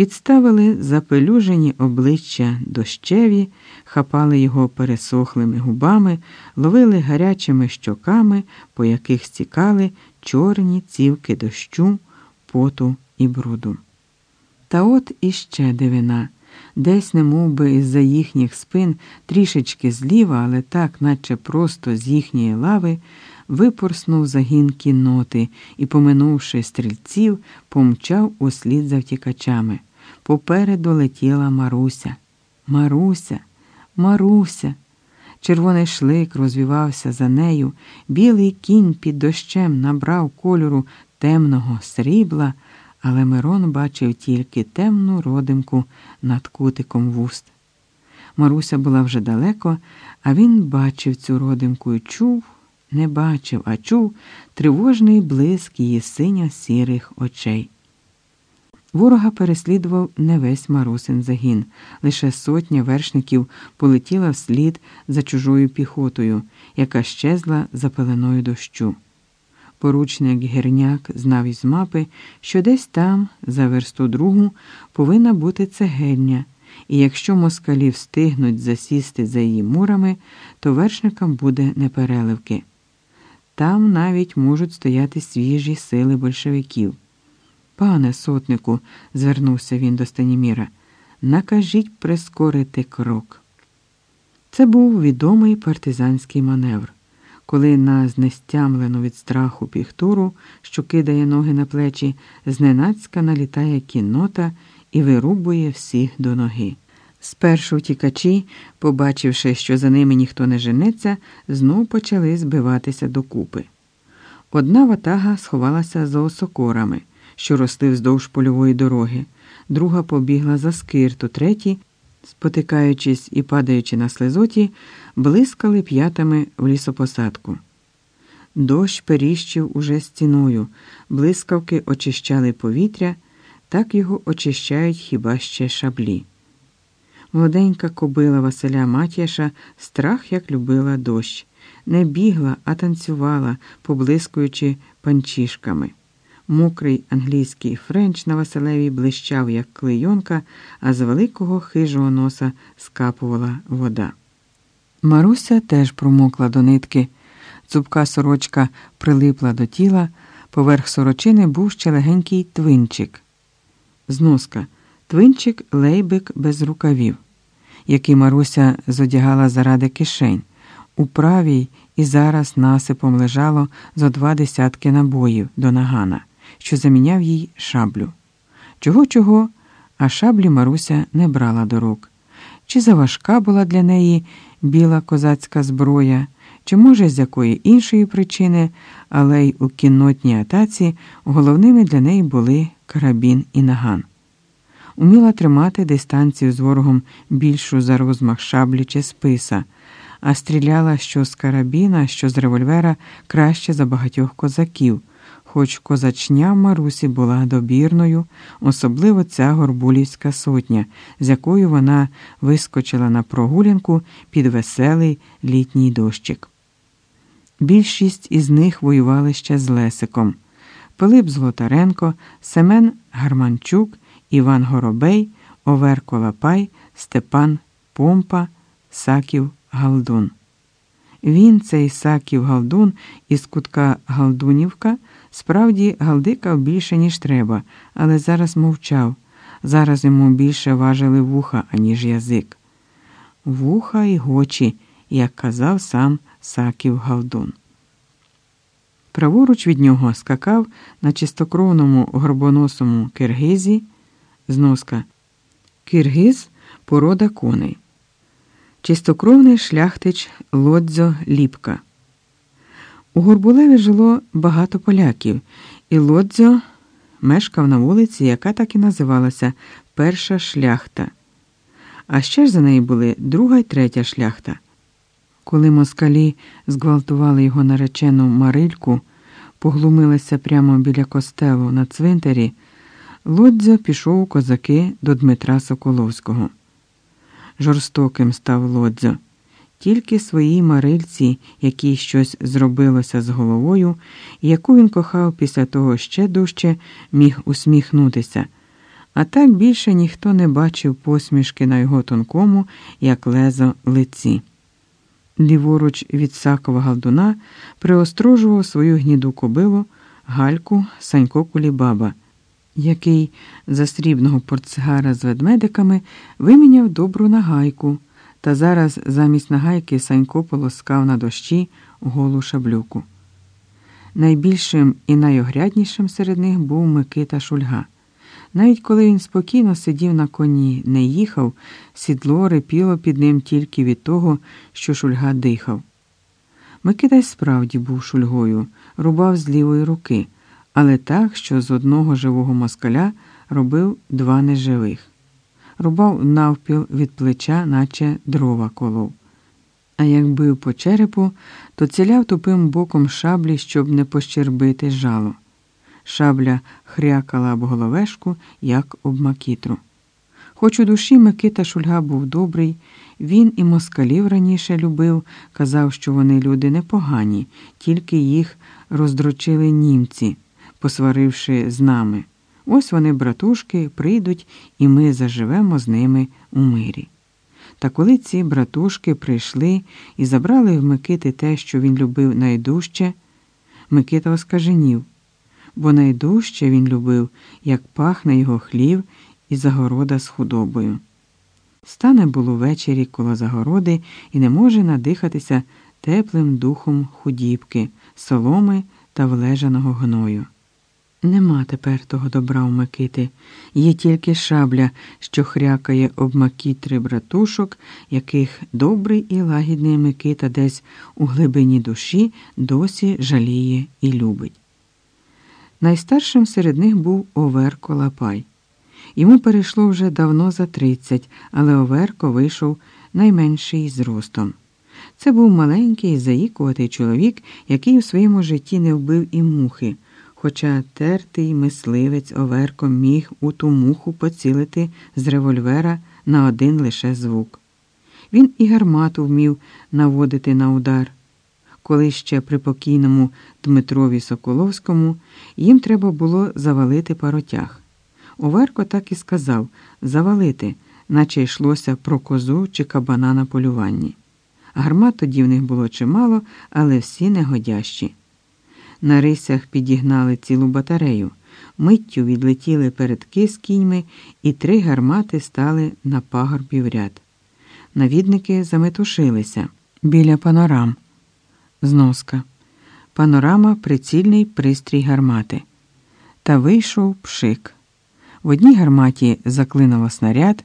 підставили запелюжені обличчя дощеві, хапали його пересохлими губами, ловили гарячими щоками, по яких стікали чорні цівки дощу, поту і бруду. Та от іще дивина. Десь, немов би із-за їхніх спин, трішечки зліва, але так, наче просто з їхньої лави, випорснув загін кінноти і, поминувши стрільців, помчав услід за втікачами. Попереду летіла Маруся. Маруся, Маруся. Червоний шлик розвівався за нею, білий кінь під дощем набрав кольору темного срібла, але Мирон бачив тільки темну родимку над кутиком вуст. Маруся була вже далеко, а він бачив цю родимку і чув, не бачив, а чув тривожний блиск її синьо сірих очей. Ворога переслідував не весь Марусин загін, лише сотня вершників полетіла вслід за чужою піхотою, яка щезла за пеленою дощу. Поручник Герняк знав із мапи, що десь там, за версту другу, повинна бути цегельня, і якщо москалі встигнуть засісти за її мурами, то вершникам буде непереливки. Там навіть можуть стояти свіжі сили большевиків. Пане сотнику, звернувся він до Станіміра, накажіть прискорити крок. Це був відомий партизанський маневр, коли на знестямлену від страху піхтуру, що кидає ноги на плечі, зненацька налітає кіннота і вирубує всіх до ноги. Спершу втікачі, побачивши, що за ними ніхто не женеться, знов почали збиватися докупи. Одна ватага сховалася за осокорами що росли вздовж польової дороги, друга побігла за скирту, треті, спотикаючись і падаючи на слезоті, блискали п'ятами в лісопосадку. Дощ періщив уже стіною, блискавки очищали повітря, так його очищають хіба ще шаблі. Молоденька кобила Василя Матіяша страх як любила дощ, не бігла, а танцювала, поблискуючи панчішками. Мокрий англійський френч на Василеві блищав, як клейонка, а з великого хижого носа скапувала вода. Маруся теж промокла до нитки. Цупка сорочка прилипла до тіла, поверх сорочини був ще легенький твинчик. Зноска твинчик лейбик без рукавів, який Маруся зодягала заради кишень. У правій і зараз насипом лежало зо два десятки набоїв до нагана що заміняв їй шаблю. Чого, чого, а шаблі Маруся не брала до рук. Чи заважка була для неї біла козацька зброя, чи, може, з якої іншої причини, але й у кіннотній атаці головними для неї були карабін і наган. Уміла тримати дистанцію з ворогом більшу за розмах шаблі чи списа, а стріляла що з карабіна, що з револьвера краще за багатьох козаків хоч козачня в Марусі була добірною, особливо ця горбулівська сотня, з якою вона вискочила на прогулянку під веселий літній дощик. Більшість із них воювали ще з Лесиком Пилип Злотаренко, Семен Гарманчук, Іван Горобей, Оверко Лапай, Степан Помпа, Саків Галдун. Він, цей Саків Галдун із кутка Галдунівка. Справді, галдикав більше, ніж треба, але зараз мовчав. Зараз йому більше важили вуха, аніж язик. Вуха й гочі, як казав сам Саків Галдун. Праворуч від нього скакав на чистокровному горбоносому киргизі зноска. Киргиз порода коней. Чистокровний шляхтич лодзо ліпка. У Горбулеві жило багато поляків, і Лодзьо мешкав на вулиці, яка так і називалася Перша шляхта. А ще ж за нею були друга й третя шляхта. Коли москалі зґвалтували його наречену Марильку, поглумилися прямо біля костелу на цвинтарі, Лодзьо пішов у козаки до Дмитра Соколовського. Жорстоким став Лодзьо. Тільки своїй Марильці, якій щось зробилося з головою, яку він кохав після того ще дужче, міг усміхнутися, А так більше ніхто не бачив посмішки на його тонкому, як лезо, лиці. Ліворуч від сакова галдуна приострожував свою гніду кобилу гальку Санько Кулібаба, який за срібного портсигара з ведмедиками виміняв добру нагайку, та зараз замість нагайки Санько полоскав на дощі голу шаблюку. Найбільшим і найогряднішим серед них був Микита Шульга. Навіть коли він спокійно сидів на коні, не їхав, сідло репіло під ним тільки від того, що шульга дихав. Микита й справді був шульгою, рубав з лівої руки, але так, що з одного живого москаля робив два неживих. Рубав навпіл від плеча, наче дрова колов. А як бив по черепу, то ціляв тупим боком шаблі, щоб не пощербити жало. Шабля хрякала об головешку, як об макітру. Хоч у душі Микита Шульга був добрий, він і москалів раніше любив, казав, що вони люди непогані, тільки їх роздрочили німці, посваривши з нами. Ось вони, братушки, прийдуть, і ми заживемо з ними у мирі. Та коли ці братушки прийшли і забрали в Микити те, що він любив найдужче, Микита оскаженів бо найдужче він любив, як пахне його хлів і загорода з худобою. Стане було ввечері коло загороди і не може надихатися теплим духом худібки, соломи та влежаного гною. Нема тепер того добра у Микити, є тільки шабля, що хрякає об макітри братушок, яких добрий і лагідний Микита десь у глибині душі досі жаліє і любить. Найстаршим серед них був Оверко Лапай. Йому перейшло вже давно за тридцять, але Оверко вийшов найменший зростом. Це був маленький, заїкуватий чоловік, який у своєму житті не вбив і мухи, хоча тертий мисливець Оверко міг у ту муху поцілити з револьвера на один лише звук. Він і гармату вмів наводити на удар коли ще при покійному Дмитрові Соколовському їм треба було завалити паротяг. Оверко так і сказав завалити, наче йшлося про козу чи кабана на полюванні. Гармат тоді в них було чимало, але всі негодящі. На рисях підігнали цілу батарею, миттю відлетіли передки з кіньми, і три гармати стали на пагорбі в ряд. Навідники заметушилися біля панорам. Зноска. Панорама прицільний пристрій гармати. Та вийшов пшик. В одній гарматі заклинило снаряд,